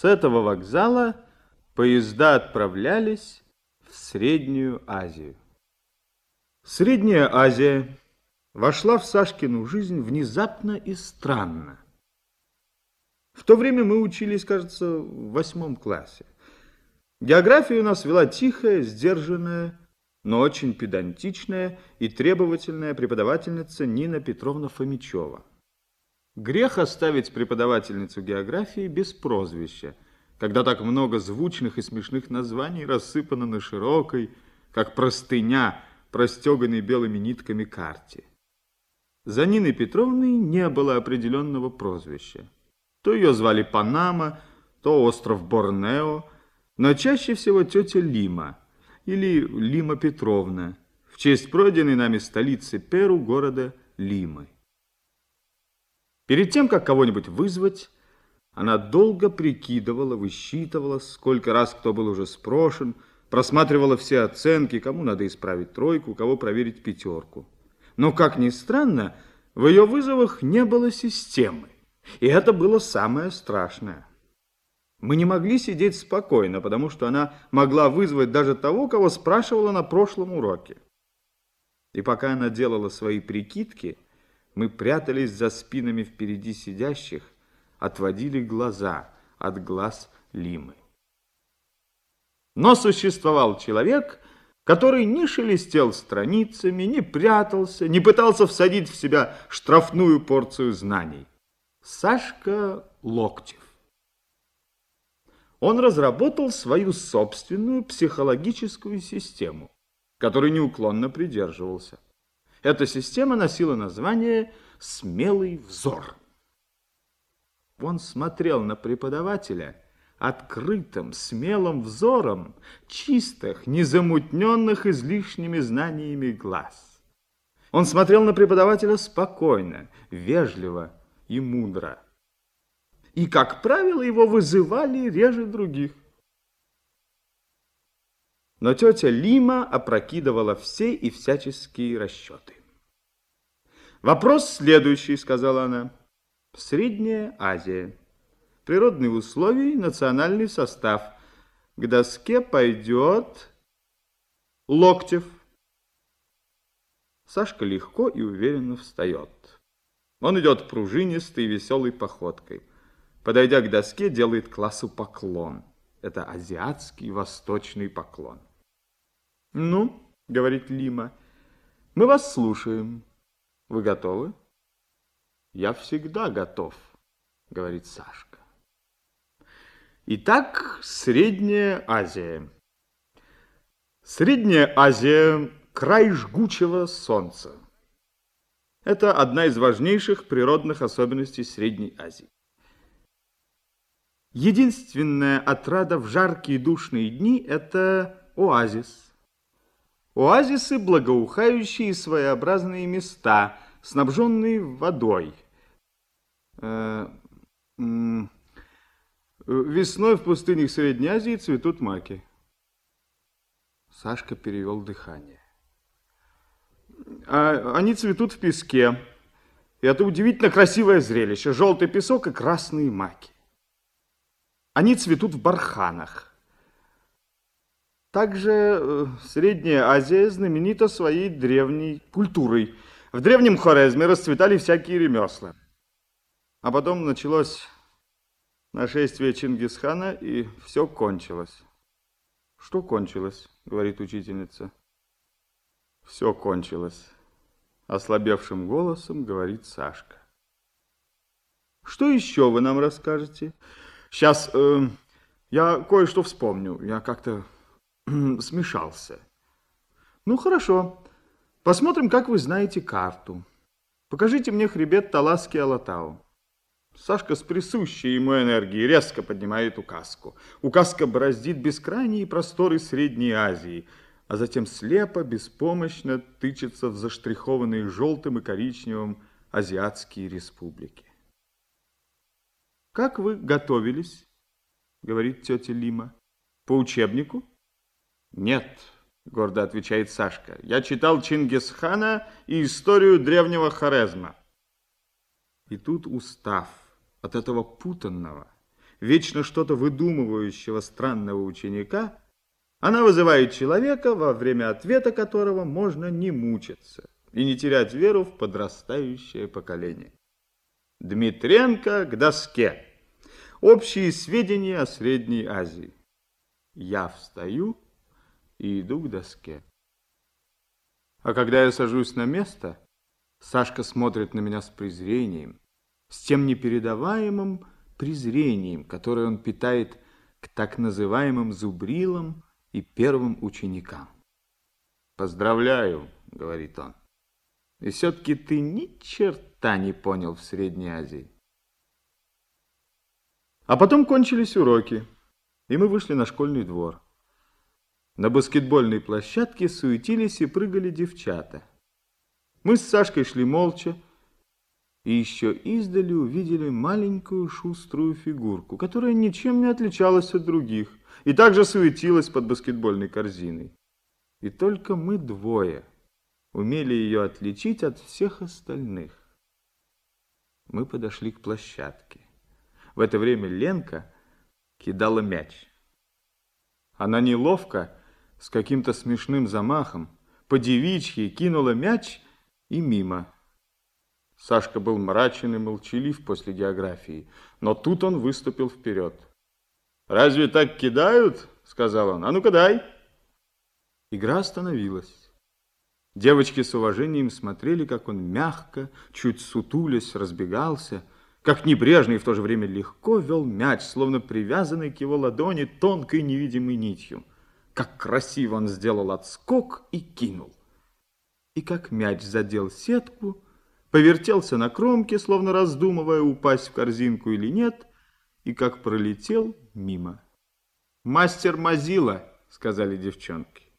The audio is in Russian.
С этого вокзала поезда отправлялись в Среднюю Азию. Средняя Азия вошла в Сашкину жизнь внезапно и странно. В то время мы учились, кажется, в восьмом классе. Географию у нас вела тихая, сдержанная, но очень педантичная и требовательная преподавательница Нина Петровна Фомичева. Грех оставить преподавательницу географии без прозвища, когда так много звучных и смешных названий рассыпано на широкой, как простыня, простеганной белыми нитками карте. За Ниной Петровной не было определенного прозвища. То ее звали Панама, то остров Борнео, но чаще всего тетя Лима или Лима Петровна, в честь пройденной нами столицы Перу города Лимы. Перед тем, как кого-нибудь вызвать, она долго прикидывала, высчитывала, сколько раз кто был уже спрошен, просматривала все оценки, кому надо исправить тройку, кого проверить пятерку. Но, как ни странно, в ее вызовах не было системы. И это было самое страшное. Мы не могли сидеть спокойно, потому что она могла вызвать даже того, кого спрашивала на прошлом уроке. И пока она делала свои прикидки, мы прятались за спинами впереди сидящих, отводили глаза от глаз Лимы. Но существовал человек, который не шелестел страницами, не прятался, не пытался всадить в себя штрафную порцию знаний. Сашка Локтев. Он разработал свою собственную психологическую систему, которой неуклонно придерживался. Эта система носила название «Смелый взор». Он смотрел на преподавателя открытым, смелым взором чистых, незамутненных излишними знаниями глаз. Он смотрел на преподавателя спокойно, вежливо и мудро. И, как правило, его вызывали реже других. Но тетя Лима опрокидывала все и всяческие расчеты. «Вопрос следующий», — сказала она. «Средняя Азия. Природные условия, национальный состав. К доске пойдет Локтев». Сашка легко и уверенно встает. Он идет пружинистой веселой походкой. Подойдя к доске, делает классу поклон. Это азиатский восточный поклон. «Ну, — говорит Лима, — мы вас слушаем. Вы готовы?» «Я всегда готов», — говорит Сашка. Итак, Средняя Азия. Средняя Азия – край жгучего солнца. Это одна из важнейших природных особенностей Средней Азии. Единственная отрада в жаркие душные дни – это оазис – Оазисы – благоухающие своеобразные места, снабженные водой. Э, весной в пустынях Средней Азии цветут маки. Сашка перевел дыхание. А, они цветут в песке. И это удивительно красивое зрелище. Желтый песок и красные маки. Они цветут в барханах. Также э, Средняя Азия знаменита своей древней культурой. В древнем Хорезме расцветали всякие ремесла. А потом началось нашествие Чингисхана, и все кончилось. Что кончилось, говорит учительница. Все кончилось. Ослабевшим голосом говорит Сашка. Что еще вы нам расскажете? Сейчас э, я кое-что вспомню. Я как-то смешался. Ну, хорошо. Посмотрим, как вы знаете карту. Покажите мне хребет Таласки-Алатау. Сашка с присущей ему энергией резко поднимает указку. Указка бороздит бескрайние просторы Средней Азии, а затем слепо, беспомощно тычется в заштрихованные желтым и коричневым азиатские республики. «Как вы готовились?» — говорит тетя Лима. «По учебнику?» Нет, гордо отвечает Сашка. Я читал Чингисхана и историю древнего Хорезма. И тут устав от этого путанного, вечно что-то выдумывающего странного ученика, она вызывает человека, во время ответа которого можно не мучиться и не терять веру в подрастающее поколение. Дмитренко к доске. Общие сведения о Средней Азии. Я встаю и иду к доске. А когда я сажусь на место, Сашка смотрит на меня с презрением, с тем непередаваемым презрением, которое он питает к так называемым зубрилам и первым ученикам. «Поздравляю», — говорит он, — «и все-таки ты ни черта не понял в Средней Азии». А потом кончились уроки, и мы вышли на школьный двор. На баскетбольной площадке суетились и прыгали девчата. Мы с Сашкой шли молча, и еще издали увидели маленькую шуструю фигурку, которая ничем не отличалась от других, и также суетилась под баскетбольной корзиной. И только мы двое умели ее отличить от всех остальных. Мы подошли к площадке. В это время Ленка кидала мяч. Она неловко, с каким-то смешным замахом, по девичьи кинула мяч и мимо. Сашка был мрачен и молчалив после географии, но тут он выступил вперед. «Разве так кидают?» — сказал он. «А ну-ка дай!» Игра остановилась. Девочки с уважением смотрели, как он мягко, чуть сутулясь, разбегался, как небрежно и в то же время легко вел мяч, словно привязанный к его ладони тонкой невидимой нитью. Как красиво он сделал отскок и кинул. И как мяч задел сетку, повертелся на кромке, словно раздумывая, упасть в корзинку или нет, и как пролетел мимо. «Мастер Мазила», — сказали девчонки.